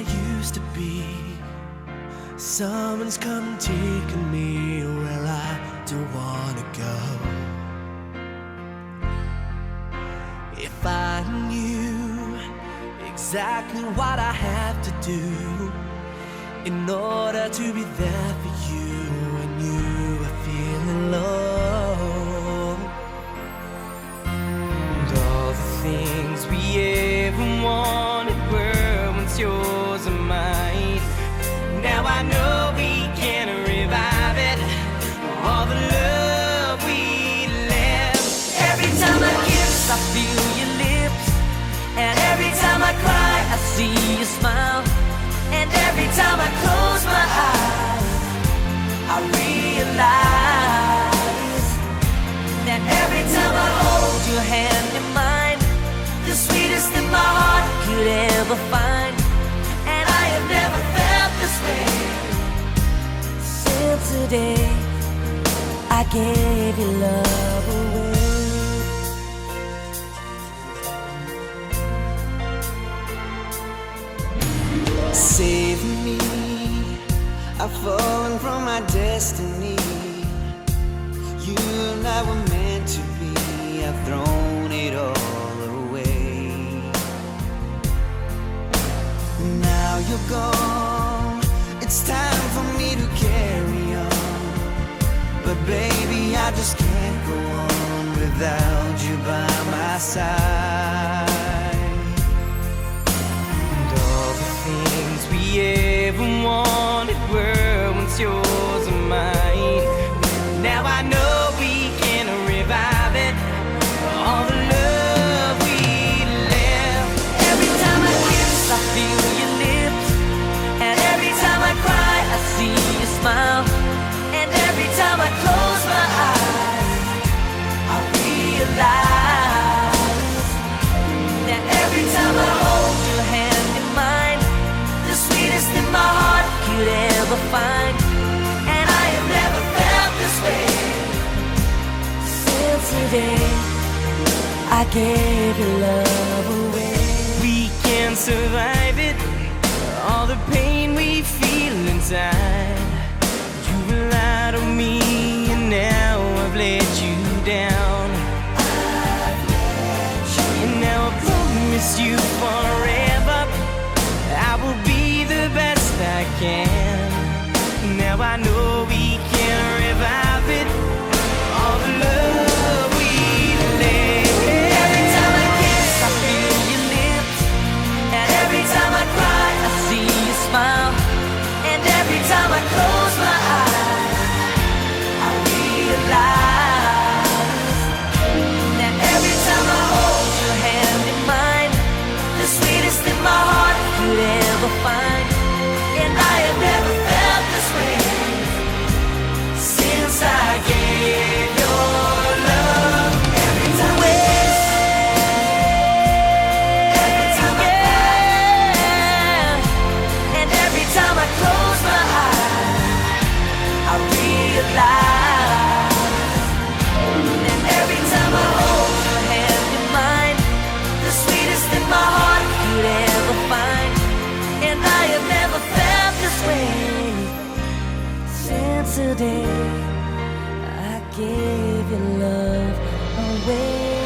used to be. Someone's come taking me where I don't wanna go. If I knew exactly what I have to do in order to be there for you when you are feeling low. And all the things we ever wanted I feel your lips. And every time I cry, I see you smile. And every time I close my eyes, I realize that every time I hold your hand in mine, the sweetest that my heart could ever find. And I have never felt this way since the day I gave you love away. Save me, I've fallen from my destiny. You and I were meant to be, I've thrown it all away. Now you're gone, it's time for me to carry on. But baby, I just can't go on without you by my side. I gave your love I gave your love away.